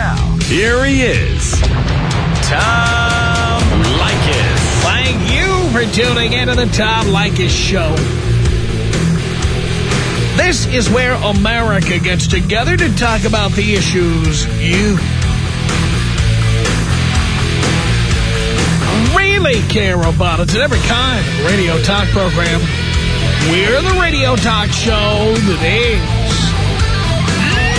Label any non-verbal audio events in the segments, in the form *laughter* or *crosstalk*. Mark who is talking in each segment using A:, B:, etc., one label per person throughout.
A: Now, here he is, Tom Leykis.
B: Thank you for tuning in to the Tom Leykis Show. This is where America gets together to talk about the issues you really care about. It's an every kind of radio talk program. We're the radio talk show is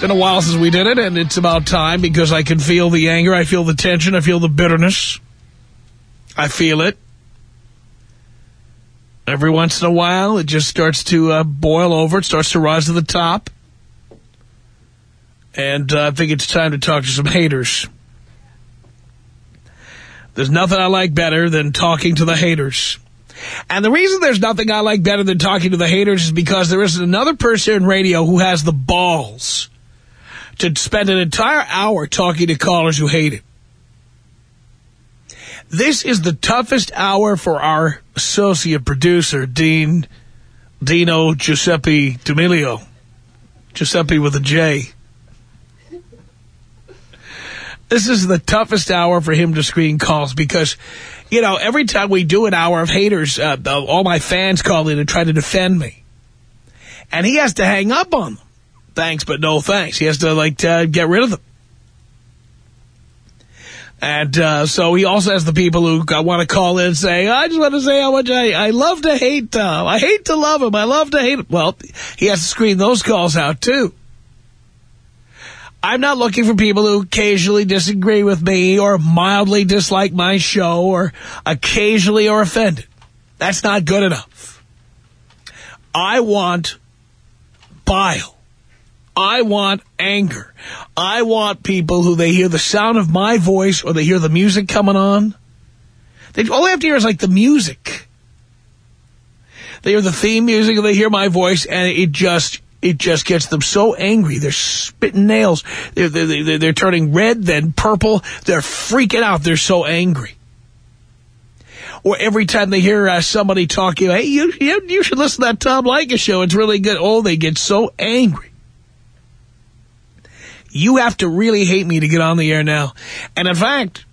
B: Been a while since we did it, and it's about time because I can feel the anger. I feel the tension. I feel the bitterness. I feel it. Every once in a while, it just starts to uh, boil over. It starts to rise to the top. And uh, I think it's time to talk to some haters. There's nothing I like better than talking to the haters. And the reason there's nothing I like better than talking to the haters is because there isn't another person in radio who has the balls to spend an entire hour talking to callers who hate it. This is the toughest hour for our associate producer, Dean Dino Giuseppe D'Amelio. Giuseppe with a J. This is the toughest hour for him to screen calls because, you know, every time we do an hour of haters, uh, all my fans call in and try to defend me. And he has to hang up on them. Thanks, but no thanks. He has to, like, uh, get rid of them. And uh, so he also has the people who want to call in and say, I just want to say how much I, I love to hate Tom. I hate to love him. I love to hate him. Well, he has to screen those calls out, too. I'm not looking for people who occasionally disagree with me or mildly dislike my show or occasionally are offended. That's not good enough. I want bile. I want anger. I want people who they hear the sound of my voice or they hear the music coming on. They, all they have to hear is like the music. They hear the theme music and they hear my voice and it just it just gets them so angry. They're spitting nails. They're, they're, they're turning red, then purple. They're freaking out. They're so angry. Or every time they hear uh, somebody talking, hey, you, you, you should listen to that Tom Leykis show. It's really good. Oh, they get so angry. You have to really hate me to get on the air now. And in fact,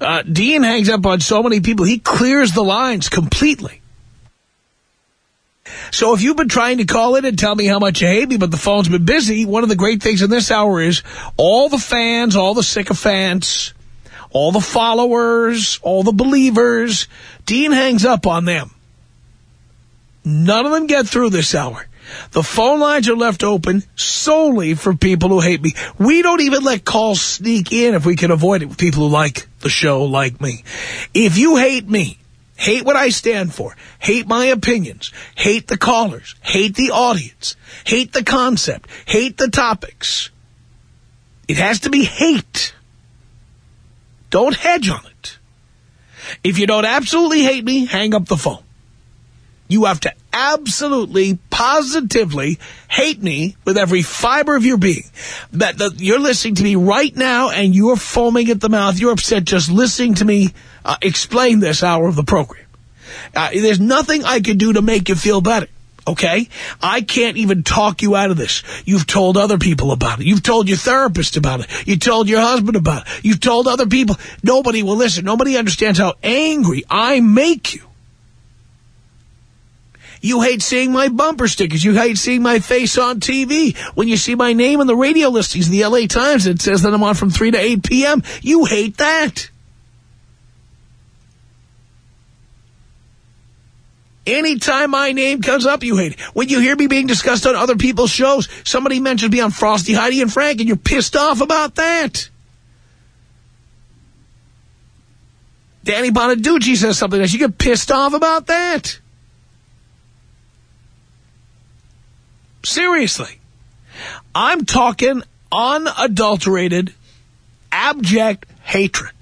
B: uh, Dean hangs up on so many people, he clears the lines completely. So if you've been trying to call in and tell me how much you hate me, but the phone's been busy, one of the great things in this hour is all the fans, all the sycophants, all the followers, all the believers, Dean hangs up on them. None of them get through this hour. The phone lines are left open solely for people who hate me. We don't even let calls sneak in if we can avoid it with people who like the show like me. If you hate me, hate what I stand for, hate my opinions, hate the callers, hate the audience, hate the concept, hate the topics, it has to be hate. Don't hedge on it. If you don't absolutely hate me, hang up the phone. You have to absolutely, positively hate me with every fiber of your being. That, that you're listening to me right now and you're foaming at the mouth. You're upset just listening to me uh, explain this hour of the program. Uh, there's nothing I can do to make you feel better. Okay? I can't even talk you out of this. You've told other people about it. You've told your therapist about it. You told your husband about it. You've told other people. Nobody will listen. Nobody understands how angry I make you. You hate seeing my bumper stickers. You hate seeing my face on TV. When you see my name on the radio listings in the L.A. Times, it says that I'm on from 3 to 8 p.m. You hate that. Anytime my name comes up, you hate it. When you hear me being discussed on other people's shows, somebody mentions me on Frosty, Heidi, and Frank, and you're pissed off about that. Danny Bonaduce says something else. You get pissed off about that. Seriously. I'm talking unadulterated, abject hatred.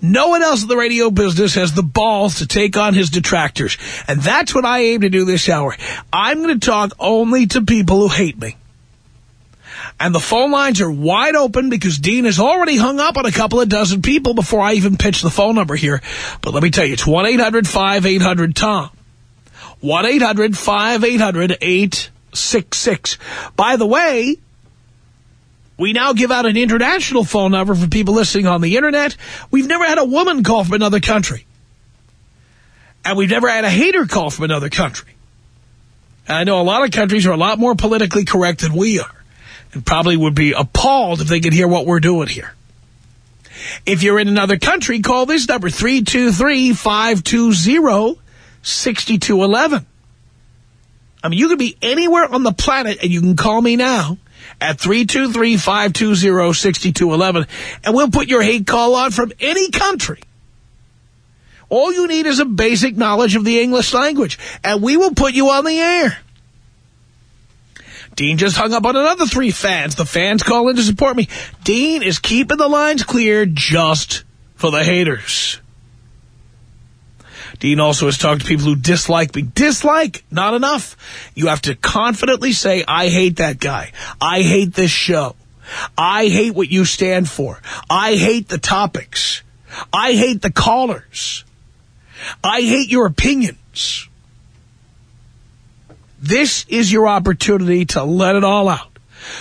B: No one else in the radio business has the balls to take on his detractors. And that's what I aim to do this hour. I'm going to talk only to people who hate me. And the phone lines are wide open because Dean has already hung up on a couple of dozen people before I even pitch the phone number here. But let me tell you, it's 1-800-5800-TOM. 1-800-5800-866. By the way, we now give out an international phone number for people listening on the Internet. We've never had a woman call from another country. And we've never had a hater call from another country. And I know a lot of countries are a lot more politically correct than we are. And probably would be appalled if they could hear what we're doing here. If you're in another country, call this number, 323-520-6211. I mean, you could be anywhere on the planet and you can call me now at 323-520-6211, and we'll put your hate call on from any country. All you need is a basic knowledge of the English language, and we will put you on the air. Dean just hung up on another three fans. The fans call in to support me. Dean is keeping the lines clear just for the haters. Dean also has talked to people who dislike me. Dislike, not enough. You have to confidently say, I hate that guy. I hate this show. I hate what you stand for. I hate the topics. I hate the callers. I hate your opinions. This is your opportunity to let it all out.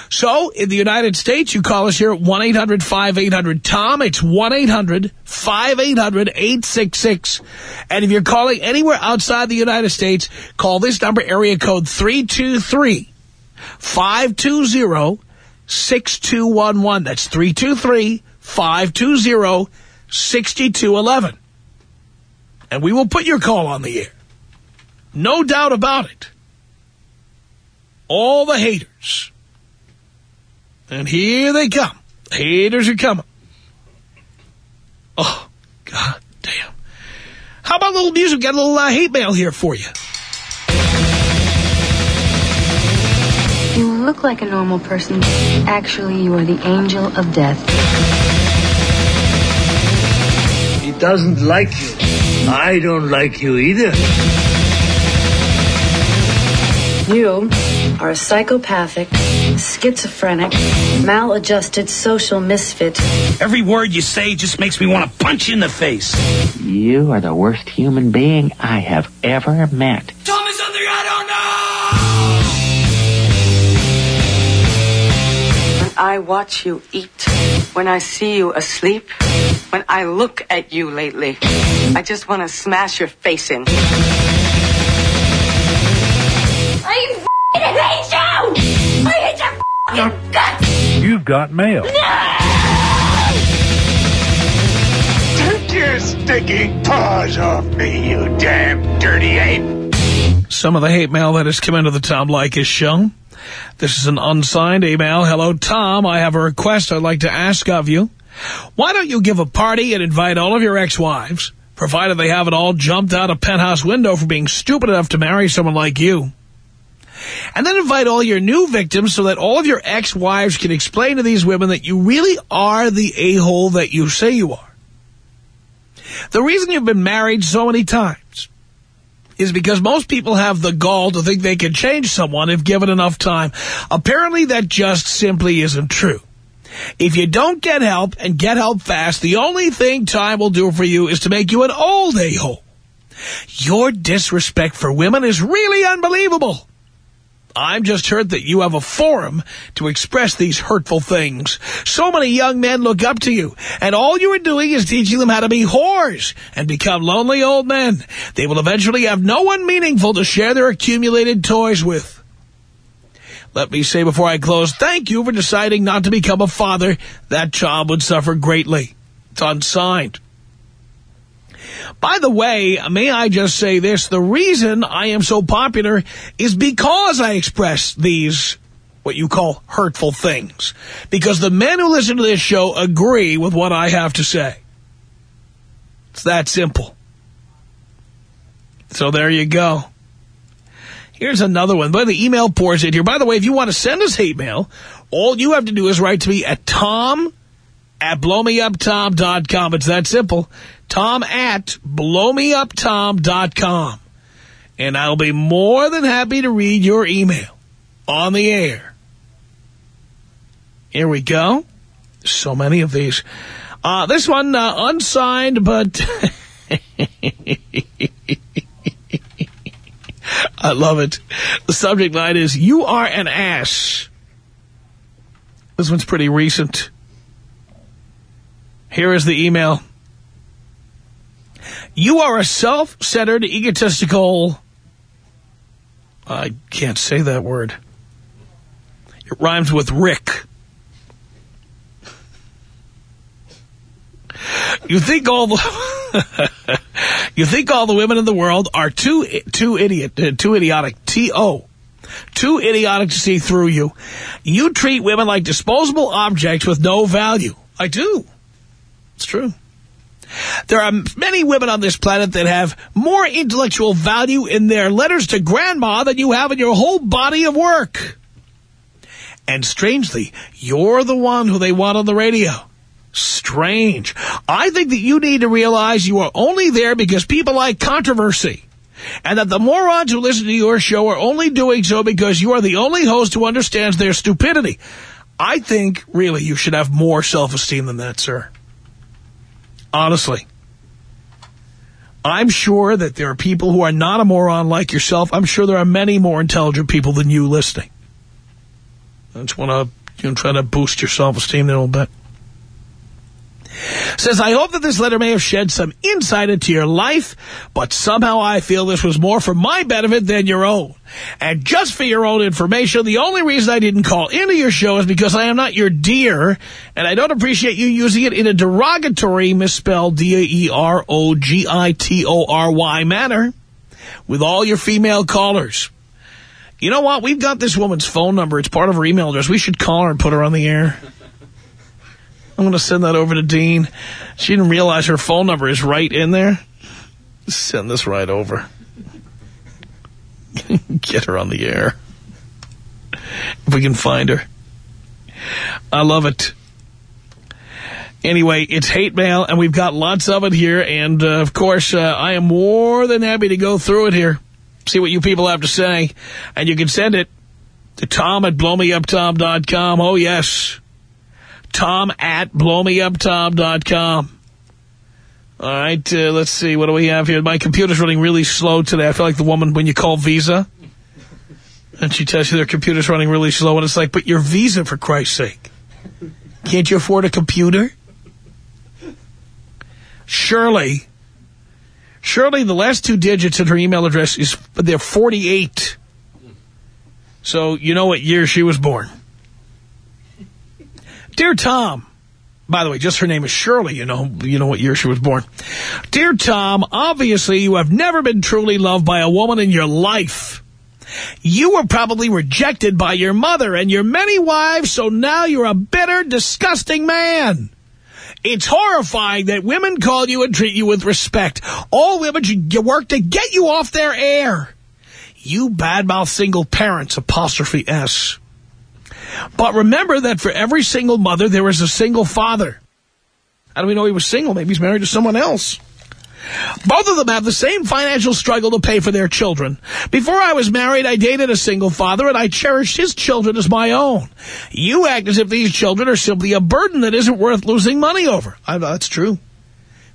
B: So, in the United States, you call us here at 1-800-5800-TOM. It's 1-800-5800-866. And if you're calling anywhere outside the United States, call this number, area code 323-520-6211. That's 323-520-6211. And we will put your call on the air. No doubt about it. All the haters and here they come. Haters are coming. Oh, God damn. How about a little music? Got a little uh, hate mail here for you.
C: You look like a normal person. Actually, you are the angel of death.
D: He doesn't like you. I don't like you either.
C: You are a psychopathic, schizophrenic, maladjusted social misfit.
E: Every word you say just makes me want to punch you in the face.
F: You are the worst human being I have ever met.
E: Tell me something I don't know!
G: When I watch you eat, when I see you asleep, when I look at you lately, I just want to smash your face in.
H: I hate you! I your guts!
I: You've got mail.
D: Take your stinking paws off me, you damn dirty ape.
B: Some of the hate mail that has come into the Tom Leykis show. This is an unsigned email. Hello, Tom. I have a request I'd like to ask of you. Why don't you give a party and invite all of your ex-wives, provided they haven't all jumped out a penthouse window for being stupid enough to marry someone like you? And then invite all your new victims so that all of your ex-wives can explain to these women that you really are the a-hole that you say you are. The reason you've been married so many times is because most people have the gall to think they can change someone if given enough time. Apparently that just simply isn't true. If you don't get help and get help fast, the only thing time will do for you is to make you an old a-hole. Your disrespect for women is really unbelievable. I'm just hurt that you have a forum to express these hurtful things. So many young men look up to you, and all you are doing is teaching them how to be whores and become lonely old men. They will eventually have no one meaningful to share their accumulated toys with. Let me say before I close, thank you for deciding not to become a father. That child would suffer greatly. It's unsigned. By the way, may I just say this, the reason I am so popular is because I express these, what you call hurtful things. Because the men who listen to this show agree with what I have to say. It's that simple. So there you go. Here's another one. But the email pours in here. By the way, if you want to send us hate mail, all you have to do is write to me at tom at blowmeuptom.com. It's that simple. Tom at blowmeuptom.com. And I'll be more than happy to read your email on the air. Here we go. So many of these. Uh, this one, uh, unsigned, but... *laughs* I love it. The subject line is, you are an ass. This one's pretty recent. Here is the email. You are a self-centered, egotistical... I can't say that word. It rhymes with Rick. You think all the *laughs* you think all the women in the world are too too idiot uh, too idiotic T O too idiotic to see through you. You treat women like disposable objects with no value. I do. It's true. There are many women on this planet that have more intellectual value in their letters to grandma than you have in your whole body of work. And strangely, you're the one who they want on the radio. Strange. I think that you need to realize you are only there because people like controversy. And that the morons who listen to your show are only doing so because you are the only host who understands their stupidity. I think, really, you should have more self-esteem than that, sir. Honestly. I'm sure that there are people who are not a moron like yourself. I'm sure there are many more intelligent people than you listening. I just want to you know, try to boost your self-esteem a little bit. Says, I hope that this letter may have shed some insight into your life, but somehow I feel this was more for my benefit than your own. And just for your own information, the only reason I didn't call into your show is because I am not your dear, and I don't appreciate you using it in a derogatory, misspelled D-A-E-R-O-G-I-T-O-R-Y manner with all your female callers. You know what? We've got this woman's phone number. It's part of her email address. We should call her and put her on the air. I'm going to send that over to Dean. She didn't realize her phone number is right in there. Send this right over. *laughs* Get her on the air. If we can find her. I love it. Anyway, it's hate mail, and we've got lots of it here. And, uh, of course, uh, I am more than happy to go through it here. See what you people have to say. And you can send it to tom at blowmeuptom.com. Oh, yes tom at blowmeuptom.com. All right, uh, let's see. What do we have here? My computer's running really slow today. I feel like the woman when you call Visa. And she tells you their computer's running really slow. And it's like, but your Visa, for Christ's sake. Can't you afford a computer? Shirley. Shirley, the last two digits in her email address is, they're 48. So you know what year she was born. Dear Tom, by the way, just her name is Shirley, you know, you know what year she was born. Dear Tom, obviously you have never been truly loved by a woman in your life. You were probably rejected by your mother and your many wives, so now you're a bitter, disgusting man. It's horrifying that women call you and treat you with respect. All women should work to get you off their air. You badmouth single parents, apostrophe S. But remember that for every single mother, there is a single father. How do we know he was single? Maybe he's married to someone else. Both of them have the same financial struggle to pay for their children. Before I was married, I dated a single father, and I cherished his children as my own. You act as if these children are simply a burden that isn't worth losing money over. I, that's true.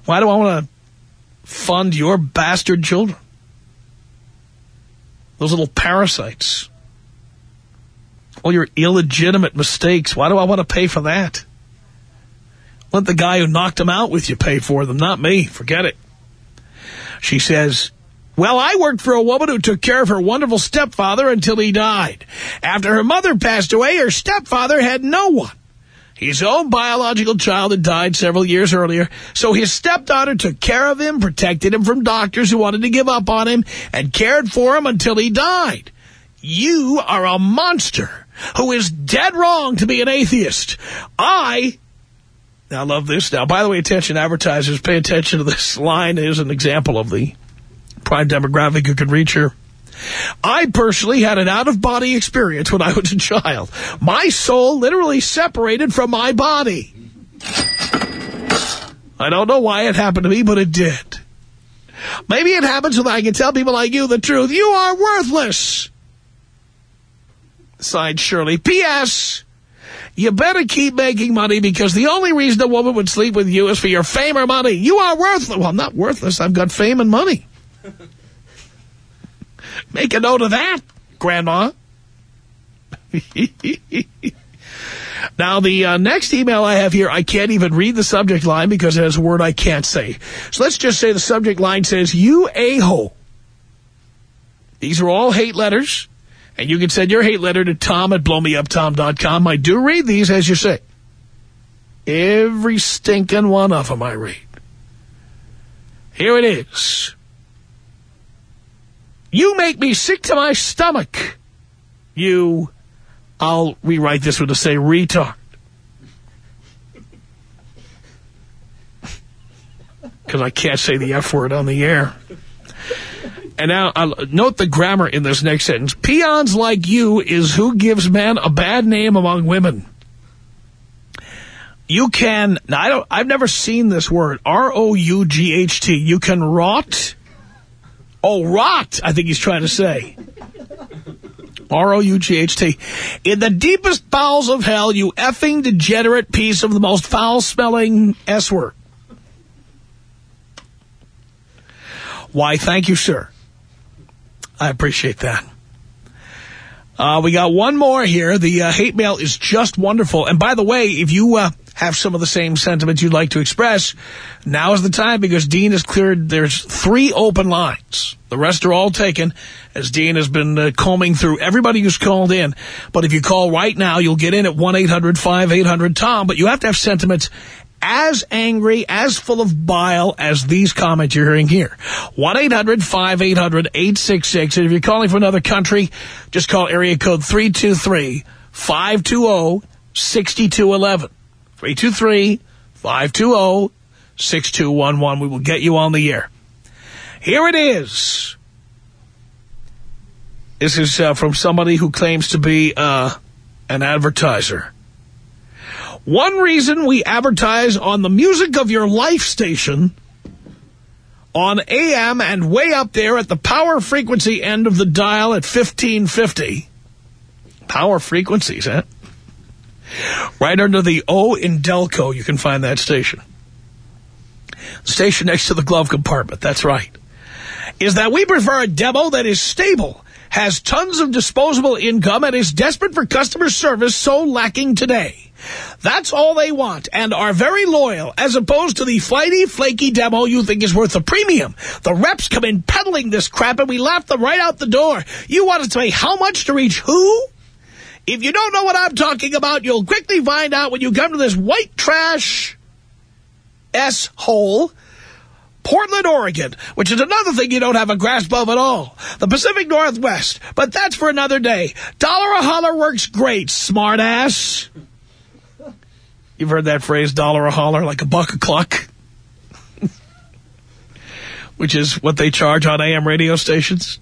B: Why do I want to fund your bastard children? Those little parasites all your illegitimate mistakes. Why do I want to pay for that? Let the guy who knocked them out with you pay for them, not me. Forget it. She says, well, I worked for a woman who took care of her wonderful stepfather until he died. After her mother passed away, her stepfather had no one. His own biological child had died several years earlier, so his stepdaughter took care of him, protected him from doctors who wanted to give up on him, and cared for him until he died. You are a monster who is dead wrong to be an atheist. I, I love this. Now, by the way, attention advertisers, pay attention to this line. is an example of the prime demographic who can reach her. I personally had an out-of-body experience when I was a child. My soul literally separated from my body. I don't know why it happened to me, but it did. Maybe it happens so that I can tell people like you the truth. You are worthless. Signed Shirley. P.S. You better keep making money because the only reason a woman would sleep with you is for your fame or money. You are worthless. Well, I'm not worthless. I've got fame and money. *laughs* Make a note of that, Grandma. *laughs* now, the uh, next email I have here, I can't even read the subject line because it has a word I can't say. So let's just say the subject line says, you a-hole. These are all hate letters. And you can send your hate letter to tom at blowmeuptom.com. I do read these, as you say. Every stinking one of them I read. Here it is. You make me sick to my stomach. You, I'll rewrite this one to say retard. *laughs* Because I can't say the F word on the air. And now, I'll note the grammar in this next sentence. Peons like you is who gives men a bad name among women. You can, now I don't, I've never seen this word, R-O-U-G-H-T. You can rot. Oh, rot, I think he's trying to say. R-O-U-G-H-T. In the deepest bowels of hell, you effing degenerate piece of the most foul-smelling S-word. Why, thank you, sir. I appreciate that. Uh, we got one more here. The uh, hate mail is just wonderful. And by the way, if you uh, have some of the same sentiments you'd like to express, now is the time because Dean has cleared, there's three open lines. The rest are all taken as Dean has been uh, combing through everybody who's called in. But if you call right now, you'll get in at 1-800-5800-TOM. But you have to have sentiments as angry, as full of bile as these comments you're hearing here. 1-800-5800-866. And if you're calling from another country, just call area code 323-520-6211. 323-520-6211. We will get you on the air. Here it is. This is uh, from somebody who claims to be uh, an advertiser. One reason we advertise on the Music of Your Life station on AM and way up there at the power frequency end of the dial at 1550. Power frequencies, huh? Right under the O in Delco, you can find that station. Station next to the glove compartment, that's right. Is that we prefer a demo that is stable, has tons of disposable income, and is desperate for customer service so lacking today. That's all they want and are very loyal as opposed to the flighty, flaky demo you think is worth a premium. The reps come in peddling this crap and we laugh them right out the door. You want to pay how much to reach who? If you don't know what I'm talking about, you'll quickly find out when you come to this white trash S-hole Portland, Oregon, which is another thing you don't have a grasp of at all. The Pacific Northwest, but that's for another day. Dollar a holler works great, smartass. You've heard that phrase, dollar a holler, like a buck a cluck? *laughs* Which is what they charge on AM radio stations.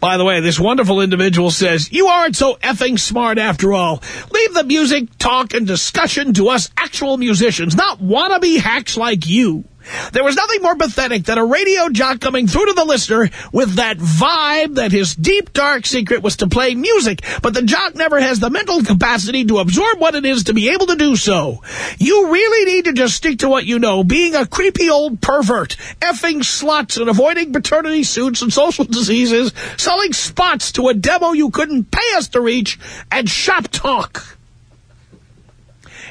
B: By the way, this wonderful individual says, you aren't so effing smart after all. Leave the music, talk, and discussion to us actual musicians, not wannabe hacks like you. There was nothing more pathetic than a radio jock coming through to the listener with that vibe that his deep, dark secret was to play music, but the jock never has the mental capacity to absorb what it is to be able to do so. You really need to just stick to what you know, being a creepy old pervert, effing sluts and avoiding paternity suits and social diseases, selling spots to a demo you couldn't pay us to reach, and shop talk.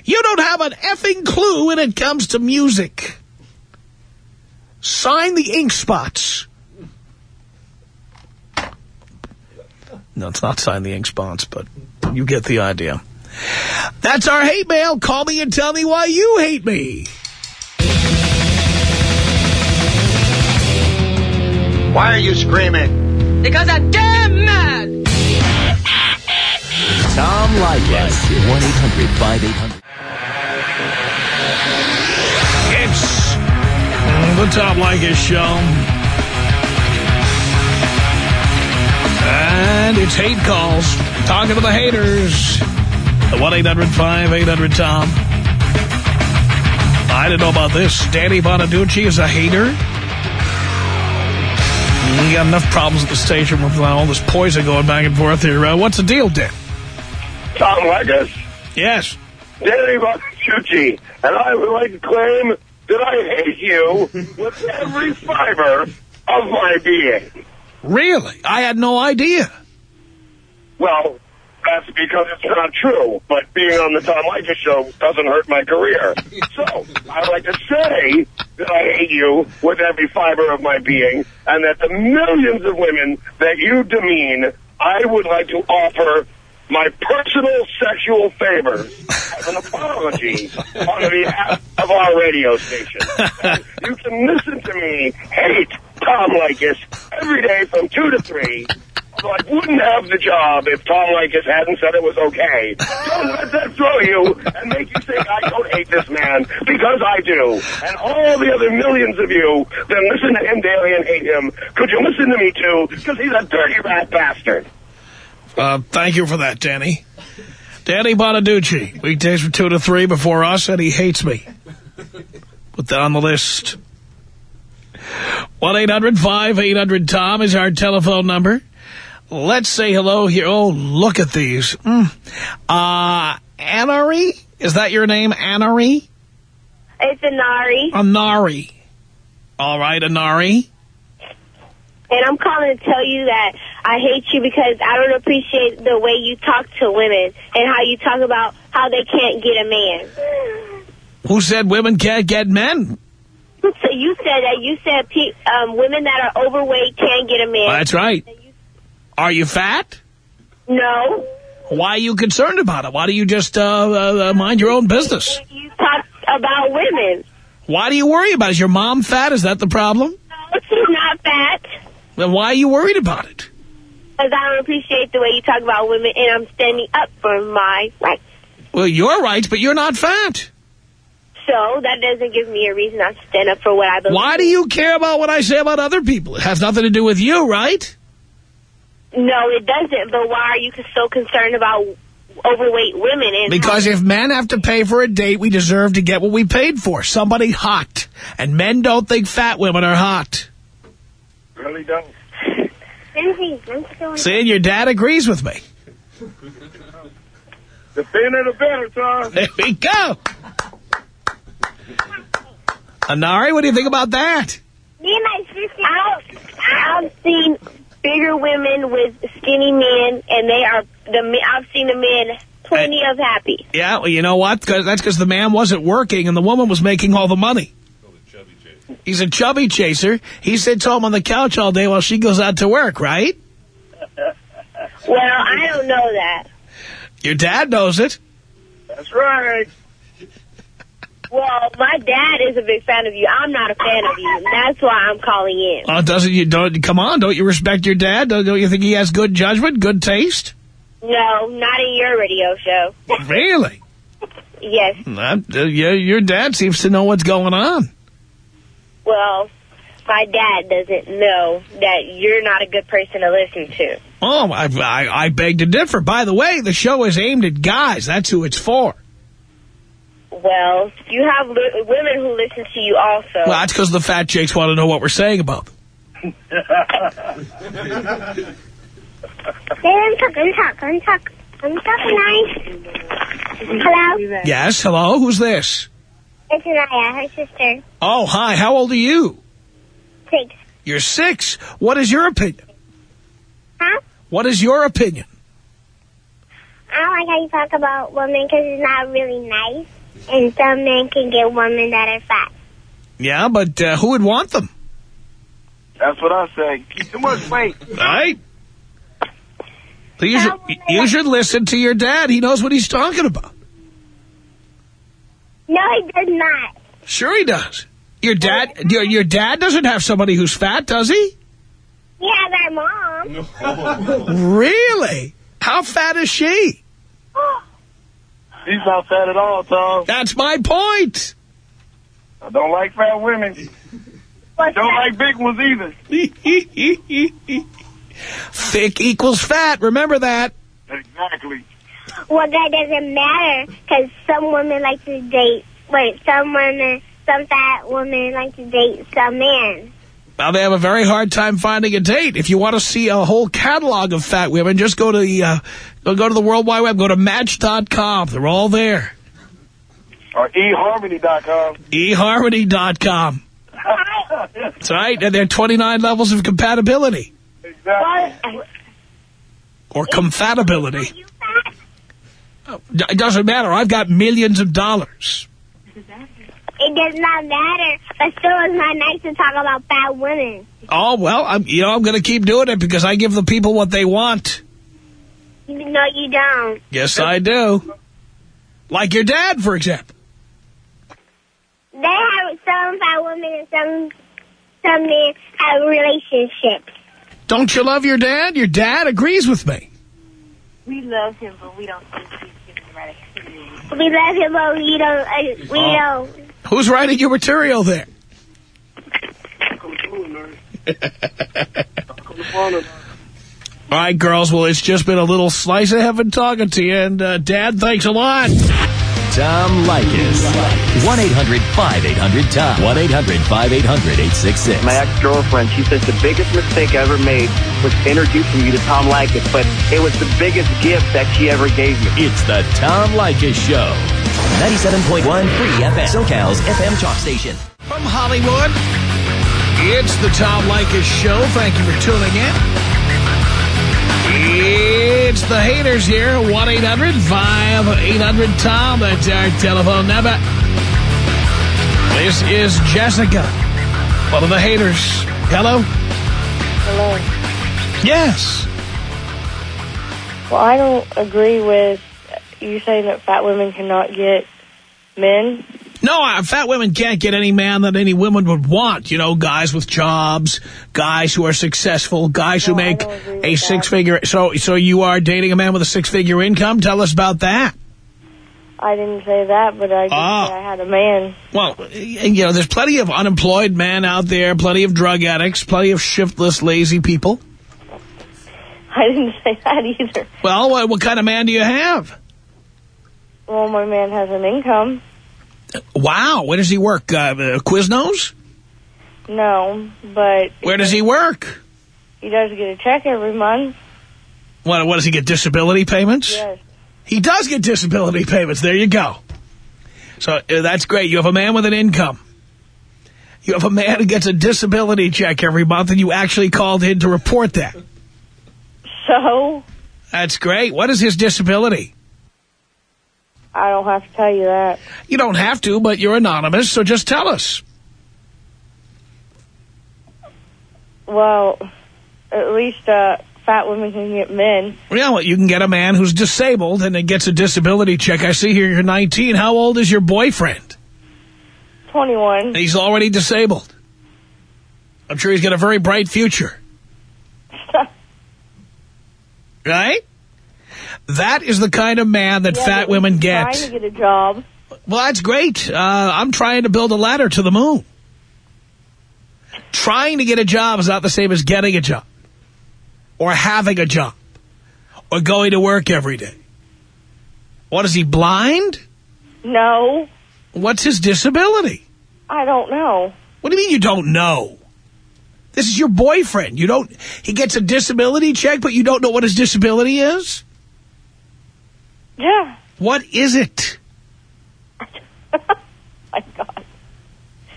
B: You don't have an effing clue when it comes to music. Sign the ink spots. No, it's not sign the ink spots, but you get the idea. That's our hate mail. Call me and tell me why you hate me.
D: Why are you screaming?
G: Because I'm damn mad.
A: Tom Leykis. 1-800-5800.
B: The Tom Leykis Show. And it's hate calls. Talking to the haters. The 1-800-5800-TOM. I didn't know about this. Danny Bonaduce is a hater. We got enough problems at the station with all this poison going back and forth here. Uh, what's the deal, Dan?
I: Tom Leykis,
B: Yes.
I: Danny Bonaduce, and I would like to claim that I hate you with every fiber of my being.
B: Really? I had no idea.
I: Well, that's because it's not true, but being on the Tom Leykis show doesn't hurt my career. So, I'd like to say that I hate you with every fiber of my being, and that the millions of women that you demean, I would like to offer my personal sexual favors as an apology on behalf of our radio station. You can listen to me hate Tom Leykis every day from 2 to 3. So I wouldn't have the job if Tom Leykis hadn't said it was okay. Don't let that throw you and make you think I don't hate this man, because I do. And all the other millions of you that listen to him daily and hate him, could you listen to me too? Because he's a dirty rat bastard.
B: Uh, thank you for that, Danny. Danny Bonaduce, weekdays from 2 to 3 before us, and he hates me. Put that on the list. 1-800-5800-TOM is our telephone number. Let's say hello here. Oh, look at these. Mm. Uh, Anari? Is that your name, Anari?
J: It's Anari,
B: Anari. All right, Anari.
J: And I'm calling to tell you that I hate you because I don't appreciate the way you talk to women and how you talk about how they can't get a man.
B: Who said women can't get men?
J: So you said that you said pe um, women that are overweight can't get a man.
B: That's right. Are you fat?
J: No.
B: Why are you concerned about it? Why do you just uh, uh, mind your own business?
J: You talk about women.
B: Why do you worry about it? Is your mom fat? Is that the problem?
J: No, she's not fat.
B: Then why are you worried about it?
J: Because I don't appreciate the way you talk about women, and I'm standing up for my rights.
B: Well, your rights, but you're not fat.
J: So that doesn't give me a reason not to stand up for what I believe.
B: Why do you care about what I say about other people? It has nothing to do with you, right?
J: No, it doesn't. But why are you so concerned about overweight women?
B: Because if men have to pay for a date, we deserve to get what we paid for. Somebody hot. And men don't think fat women are hot.
I: Really don't.
B: See, and your dad agrees with me.
I: The thinner the better, Tom.
B: There we go. Anari, what do you think about that?
J: Me and my sister. I've, I've seen bigger women with skinny men, and they are the. men- I've seen the men plenty of happy.
B: Yeah, well, you know what? 'Cause that's because the man wasn't working and the woman was making all the money. He's a chubby chaser. He sits home on the couch all day while she goes out to work, right? *laughs*
J: Well, I don't know that.
B: Your dad knows it.
I: That's right.
J: Well, my dad is a big fan of you. I'm not a fan of you. That's why I'm calling in.
B: Oh, doesn't you? Don't come on? Don't you respect your dad? Don't, don't you think he has good judgment, good taste?
J: No, not in your radio show.
B: Really? *laughs*
J: yes.
B: Uh, your dad seems to know what's going on.
J: Well, my dad doesn't know that you're not a good person to listen to.
B: Oh, I, I, I beg to differ. By the way, the show is aimed at guys. That's who it's for.
J: Well, you have li women who listen to you also.
B: Well, that's because the fat jakes want to know what we're saying about them.
J: Talk, talk, talk, talk nice. Hello?
B: Yes, hello? Who's this?
J: It's Anaya, her sister.
B: Oh, hi. How old are you?
J: Six.
B: You're six. What is your opinion?
J: Huh?
B: What is your opinion?
J: I don't like how you talk about women because it's not really nice. And some men can get women that are fat.
B: Yeah, but uh, who would want them?
I: That's what I say. Keep too much weight.
B: Right? So you, should, you should listen to your dad. He knows what he's talking about.
J: No, he does not.
B: Sure he does. Your dad, your, your dad doesn't have somebody who's fat, does he?
J: He has our mom.
B: Really? How fat is she?
I: He's not fat at all, Tom.
B: That's my point.
I: I don't like fat women.
J: What's
I: Don't
J: that?
I: like big ones either. *laughs*
B: Thick equals fat. Remember that.
I: Exactly.
J: Well, that doesn't matter because some women like to date. but some women, some fat women like to date some men.
B: Well, they have a very hard time finding a date. If you want to see a whole catalog of fat women, just go to the uh, go to the World Wide Web. Go to Match.com. They're all there.
I: Or eHarmony.com.
B: eHarmony.com. *laughs* That's right. And there are 29 levels of compatibility.
I: Exactly.
B: Or compatibility. Oh, It doesn't matter. I've got millions of dollars.
J: It does not matter, but still it's not nice to talk about bad women.
B: Oh, well, I'm, you know, I'm going to keep doing it because I give the people what they want.
J: Even though you don't.
B: Yes, I do. Like your dad, for example.
J: They have some fat women and some some men have relationships.
B: Don't you love your dad? Your dad agrees with me.
K: We love him, but we don't think he's giving the right experience.
J: We love him, but we don't. Uh, we
B: Oh.
J: don't.
B: Who's writing your material there? *laughs* All right, girls. Well, it's just been a little slice of heaven talking to you. And, uh, Dad, thanks a lot.
A: Tom Leykis. 1-800-5800-TOM. 1-800-5800-866.
L: My ex-girlfriend, she says the biggest mistake I ever made was introducing you to Tom Leykis, but it was the biggest gift that she ever gave me.
A: It's the Tom Leykis Show. 97.1 Free FM. SoCal's FM talk station.
B: From Hollywood, it's the Tom Leykis Show. Thank you for tuning in. It's the haters here. 1-800-5800-TOM. That's our telephone number. This is Jessica. One of the haters. Hello?
M: Hello.
B: Yes.
M: Well, I don't agree with you saying that fat women cannot get men.
B: No, fat women can't get any man that any woman would want. You know, guys with jobs, guys who are successful, guys who make a six-figure... So so you are dating a man with a six-figure income? Tell us about that.
M: I didn't say that, but I
B: Ah.
M: say I had a man.
B: Well, you know, there's plenty of unemployed men out there, plenty of drug addicts, plenty of shiftless, lazy people. *laughs*
M: I didn't say that either.
B: Well, what, what kind of man do you have?
M: Well, my man has an income.
B: Wow, where does he work? Uh, Quiznos?
M: No, but
B: Where does he work?
M: he does get a check every month.
B: What, what does he get, disability payments?
M: Yes.
B: He does get disability payments. There you go. So uh, that's great. You have a man with an income. You have a man who gets a disability check every month, and you actually called in to report that.
M: So,
B: That's great. What is his disability?
M: I don't have to tell you that.
B: You don't have to, but you're anonymous, so just tell us.
M: Well, at least uh, fat women can get men.
B: Yeah, well, you can get a man who's disabled and then gets a disability check. I see here you're 19. How old is your boyfriend?
M: 21.
B: And he's already disabled. I'm sure he's got a very bright future. *laughs* right? That is the kind of man that
M: Yeah,
B: fat women get.
M: Trying to get a job.
B: Well, that's great. Uh, I'm trying to build a ladder to the moon. Trying to get a job is not the same as getting a job. Or having a job. Or going to work every day. What, is he blind?
M: No,
B: What's his disability?
M: I don't know.
B: What do you mean you don't know? This is your boyfriend. You don't, he gets a disability check, but you don't know what his disability is?
M: Yeah.
B: What is it? *laughs*
M: My God.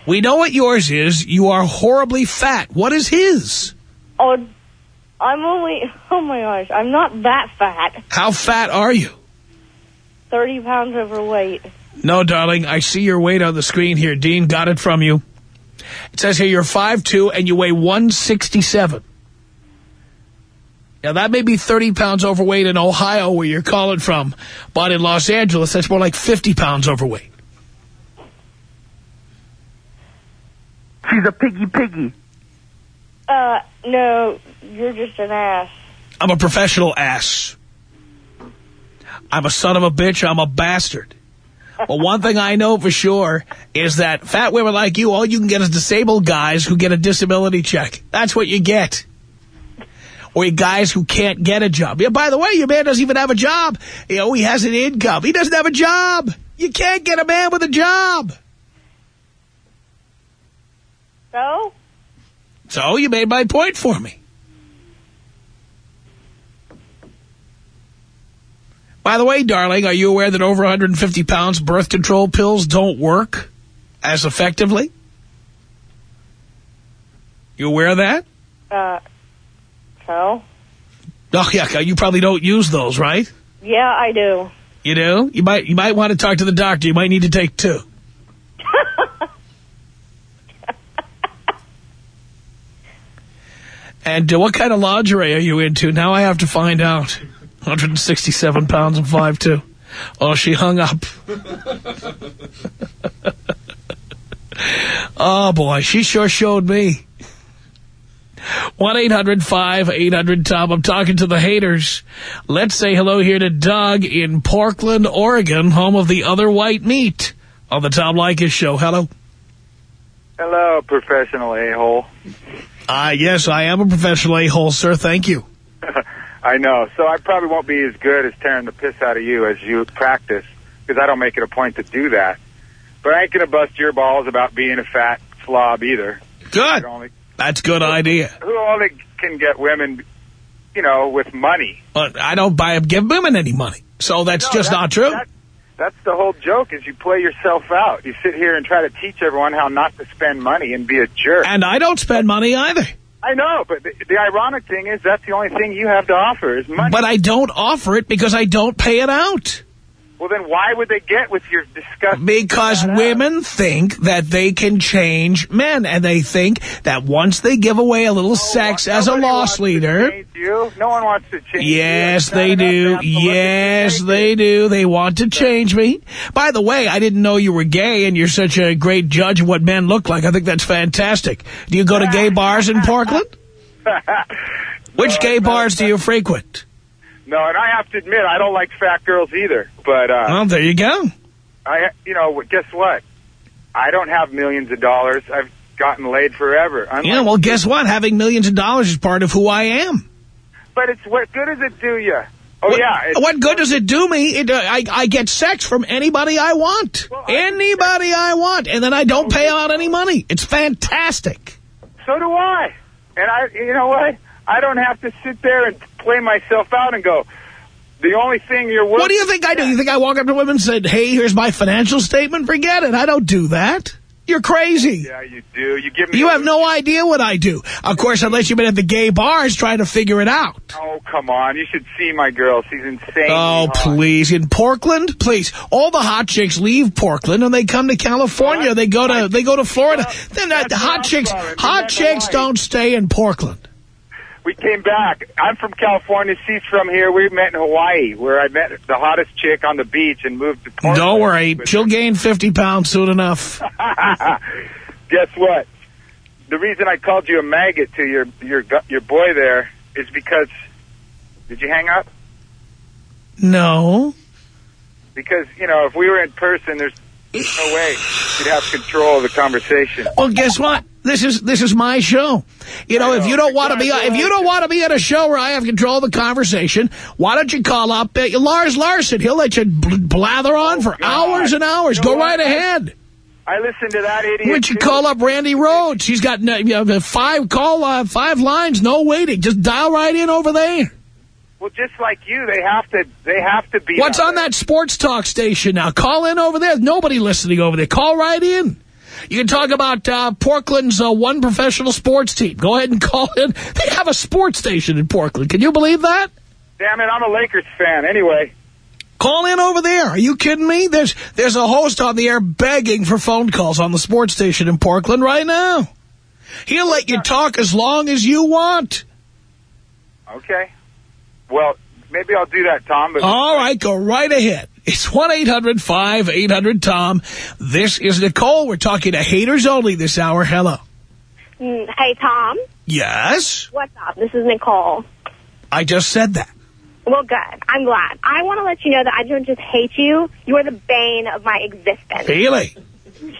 B: We know what yours is. You are horribly fat. What is his?
M: Oh, I'm only, *laughs* oh my gosh, I'm not that fat.
B: How fat are you?
M: 30 pounds overweight.
B: No, darling, I see your weight on the screen here. Dean got it from you. It says here you're 5'2", and you weigh 167. Now, that may be 30 pounds overweight in Ohio, where you're calling from. But in Los Angeles, that's more like 50 pounds overweight.
L: She's a piggy piggy.
M: Uh, no, you're just an ass.
B: I'm a professional ass. I'm a son of a bitch. I'm a bastard. Well, one thing I know for sure is that fat women like you, all you can get is disabled guys who get a disability check. That's what you get. Or you guys who can't get a job. Yeah, by the way, your man doesn't even have a job. You know, he has an income. He doesn't have a job. You can't get a man with a job.
M: So?
B: So you made my point for me. By the way, darling, are you aware that over 150 pounds birth control pills don't work as effectively? You aware of that?
M: Uh, so?
B: Oh, yeah, you probably don't use those, right?
M: Yeah, I do.
B: You do? You might, you might want to talk to the doctor. You might need to take two. *laughs* and uh, what kind of lingerie are you into? Now I have to find out. 167 pounds and 5'2". Oh, she hung up. *laughs* oh, boy, she sure showed me. 1-800-5800-TOM. I'm talking to the haters. Let's say hello here to Doug in Portland, Oregon, home of the other white meat on the Tom Leykis show. Hello.
N: Hello, professional a-hole.
B: Uh, yes, I am a professional a-hole, sir. Thank you. *laughs*
N: I know. So I probably won't be as good as tearing the piss out of you as you practice, because I don't make it a point to do that. But I ain't going to bust your balls about being a fat slob either.
B: Good.
N: Only,
B: That's a good idea.
N: who only can get women, you know, with money?
B: But I don't buy give women any money. So that's
N: No,
B: just
N: that-
B: not true.
N: that- that's the whole joke is you play yourself out. You sit here and try to teach everyone how not to spend money and be a jerk.
B: And I don't spend money either.
N: I know, but the, the ironic thing is that's the only thing you have to offer is money.
B: But I don't offer it because I don't pay it out.
N: Well, then why would they get with your disgusting...
B: Because women think that they can change men, and they think that once they give away a little sex as a loss leader...
N: you? No one wants to change
B: Yes, they do.
N: enough to look at
B: Yes, they do. They want to change me. By the way, I didn't know you were gay, and you're such a great judge of what men look like. I think that's fantastic. Do you go to gay bars in *laughs* Portland? *laughs* Which gay bars do you frequent?
N: No, and I have to admit, I don't like fat girls either. But, uh,
B: Well, there you go.
N: I, you know, guess what? I don't have millions of dollars. I've gotten laid forever. Unlike
B: Yeah, well, guess what? Having millions of dollars is part of who I am.
N: But it's what good does it do you? Oh
B: what,
N: yeah. It's,
B: what good does it do me? It, uh, I, I get sex from anybody I want. anybody I want. And then I don't pay out any money. It's fantastic.
N: So do I. And I, you know what? I don't have to sit there and play myself out and go. The only thing you're worth.
B: What do you think I do? You think I walk up to women and said, hey, here's my financial statement? Forget it. I don't do that. You're crazy.
N: Yeah, you do. You give me.
B: You have no idea what I do. Of course, unless you've been at the gay bars trying to figure it out.
N: Oh come on! You should see my girl. She's insane.
B: Oh, please. In Portland, please. All the hot chicks leave Portland and they come to California. They go to they go to Florida. Then uh, the hot chicks hot chicks don't stay in Portland.
N: We came back. I'm from California. She's from here. We met in Hawaii, where I met the hottest chick on the beach and moved to Portland.
B: Don't worry. She'll gain 50 pounds soon enough. *laughs*
N: Guess what? The reason I called you a maggot to your your your boy there is because. Did you hang up?
B: No.
N: Because you know, if we were in person, there's no way you'd have control of the conversation.
B: Well, guess what? This is this is my show. You know, if you don't want to be if you don't want to be at a show where I have control of the conversation, why don't you call up uh, Lars Larson? He'll let you bl blather on for hours and hours. Go right ahead.
N: I listened to that idiot.
B: Why don't you
N: too.
B: call up Randi Rhodes? He's got uh, you know, five call uh, five lines, no waiting. Just dial right in over there.
N: Well, just like you, they have to. They have to be.
B: What's on that sports talk station now? Call in over there. Nobody listening over there. Call right in. You can talk about uh, Portland's uh, one professional sports team. Go ahead and call in. *laughs* They have a sports station in Portland. Can you believe that?
N: Damn it! I'm a Lakers fan. Anyway.
B: Call in over there. Are you kidding me? There's there's a host on the air begging for phone calls on the sports station in Portland right now. He'll let you talk as long as you want.
N: Okay. Well, maybe I'll do that, Tom. But
B: All right, go right ahead. It's 1-800-5800-TOM. This is Nicole. We're talking to haters only this hour. Hello.
J: Mm, Hey, Tom.
B: Yes?
J: What's up? This is Nicole.
B: I just said that.
J: Well, good. I'm glad. I want to let you know that I don't just hate you. You are the bane of my existence.
B: Really?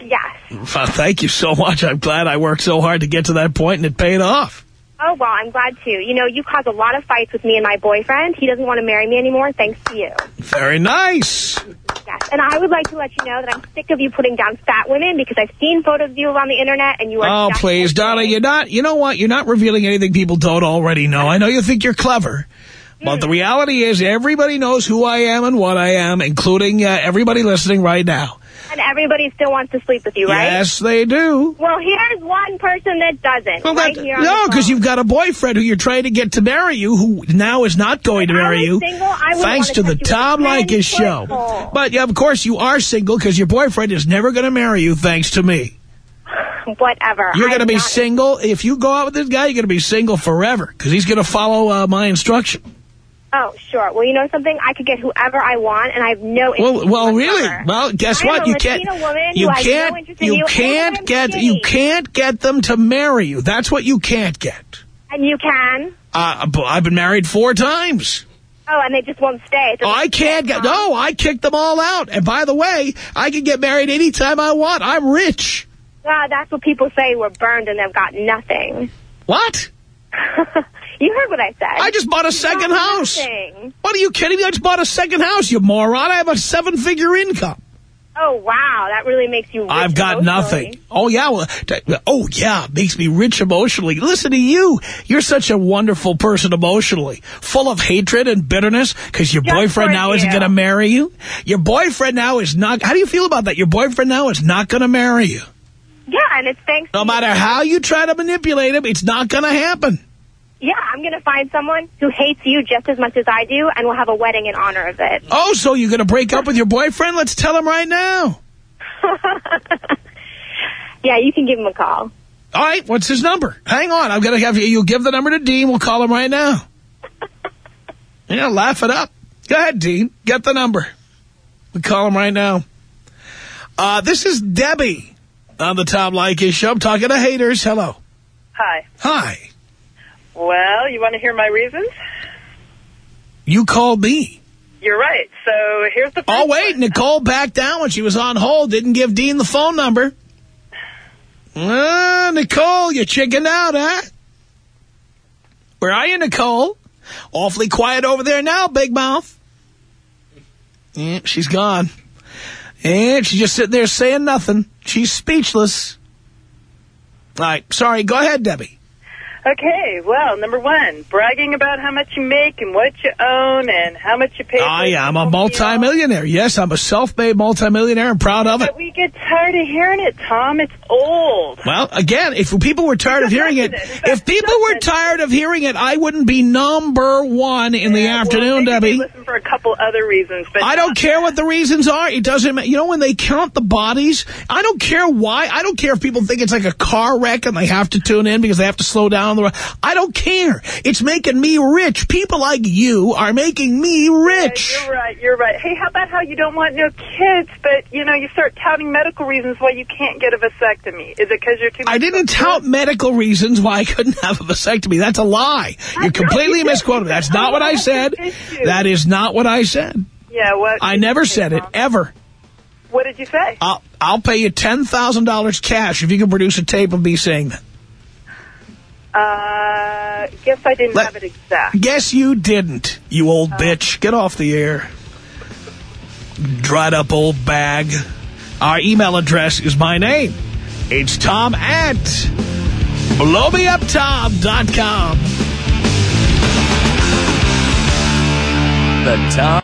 J: Yes.
B: Well, thank you so much. I'm glad I worked so hard to get to that point and it paid off.
J: Oh, well, I'm glad too. You know, you caused a lot of fights with me and my boyfriend. He doesn't want to marry me anymore thanks to you.
B: Very nice.
J: Yes, and I would like to let you know that I'm sick of you putting down fat women because I've seen photos of you on the internet and you are.
B: Oh, please, darling, you're not, you know what? You're not revealing anything people don't already know. I know you think you're clever. But the reality is everybody knows who I am and what I am, including uh, everybody listening right now.
J: And everybody still wants to sleep with you, right?
B: Yes, they do.
J: Well, here's one person that doesn't.
B: Well,
J: right
B: that- no, because you've got a boyfriend who you're trying to get to marry you, who now is not going to marry you,
J: single, I
B: thanks
J: wanna
B: the
J: touch you with
B: Tom
J: a 10 Leykis
B: show. But, yeah, of course, you are single because your boyfriend is never going to marry you, thanks to me. *laughs*
J: Whatever.
B: You're going to be single. If you go out with this guy, you're going to be single forever because he's going to follow uh, my instruction.
J: Oh, sure. Well, you know something? I could get whoever I want, and I have no interest
B: Well, well, really? Well, guess what? You
J: Latina
B: can't. You
J: no
B: can't.
J: interest
B: You
J: you,
B: can't get. You can't get them to marry you. That's what you can't get.
J: And you can.
B: Uh, I've been married four times.
J: Oh, and they just won't stay.
B: Oh, I can't get. No, I kicked them all out. And by the way, I can get married anytime I want. I'm rich.
J: Ah, that's what people say We're burned and they've got nothing.
B: What? *laughs*
J: you heard what I said.
B: I just bought a second house.
J: nothing.
B: What are you kidding me? I just bought a second house, you moron. I have a seven-figure income.
J: Oh, wow. That really makes you rich
B: I've got nothing. Oh, yeah. Well, oh, yeah. Makes me rich emotionally. Listen to you. You're such a wonderful person emotionally. Full of hatred and bitterness because your
J: Just
B: boyfriend now isn't going to marry you. Your boyfriend now is not... How do you feel about that? Your boyfriend now is not going to marry you.
J: Yeah, and it's thanks
B: No matter how you try to manipulate him, it's not going to happen.
J: Yeah, I'm going to find someone who hates you just as much as I do, and we'll have a wedding in honor of it.
B: Oh, so you're going to break up with your boyfriend? Let's tell him right now. *laughs*
J: yeah, you can give him a call.
B: All right, what's his number? Hang on, I'm going to have you. You give the number to Dean. We'll call him right now. *laughs* Yeah, laugh it up. Go ahead, Dean. Get the number. We call him right now. Uh, this is Debbie on the Tom Leykis show. I'm talking to haters. Hello.
O: Hi.
B: Hi.
O: Well, you want to hear my reasons?
B: You called me.
O: You're right. So here's the.
B: Oh, wait. Nicole backed down when she was on hold. Didn't give Dean the phone number. Uh, Nicole, you chickened out, huh? Where are you, Nicole? Awfully quiet over there now, big mouth. Yeah, she's gone. And she's just sitting there saying nothing. She's speechless. All right, sorry. Go ahead, Debbie.
O: Okay. Well, number one, bragging about how much you make and what you own and how much you pay.
B: Ah,
O: I
B: am a multimillionaire. Yes, I'm a self-made multimillionaire. I'm proud of it.
O: But we get tired of hearing it, Tom. It's old.
B: Well, again, if people were tired of hearing it, *laughs* if people were tired of hearing it, I wouldn't be number one in the afternoon, Debbie.
O: listen for a couple other reasons, but
B: I don't care what the reasons are. It doesn't matter. You know, when they count the bodies, I don't care why. I don't care if people think it's like a car wreck and they have to tune in because they have to slow down the road. I don't care. It's making me rich. People like you are making me rich.
O: You're right. You're right. Hey, how about how you don't want no kids, but you know you start touting medical reasons why you can't get a vasectomy? Is it because you're too?
B: I didn't tout medical reasons why I couldn't have a vasectomy. That's a lie. You completely misquoted me. That's not oh, what I said. That is not what I said.
O: Yeah. What?
B: I never said it, ever.
O: What did you say?
B: I'll, I'll pay you $10,000 cash if you can produce a tape of me saying that.
O: Uh, guess I didn't
B: Let-
O: have it exact.
B: Guess you didn't, you old bitch. Get off the air. Dried up old bag. Our email address is my name. It's Tom at blowmeuptom.com.
A: The Tom